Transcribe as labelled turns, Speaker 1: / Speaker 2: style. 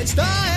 Speaker 1: It's time.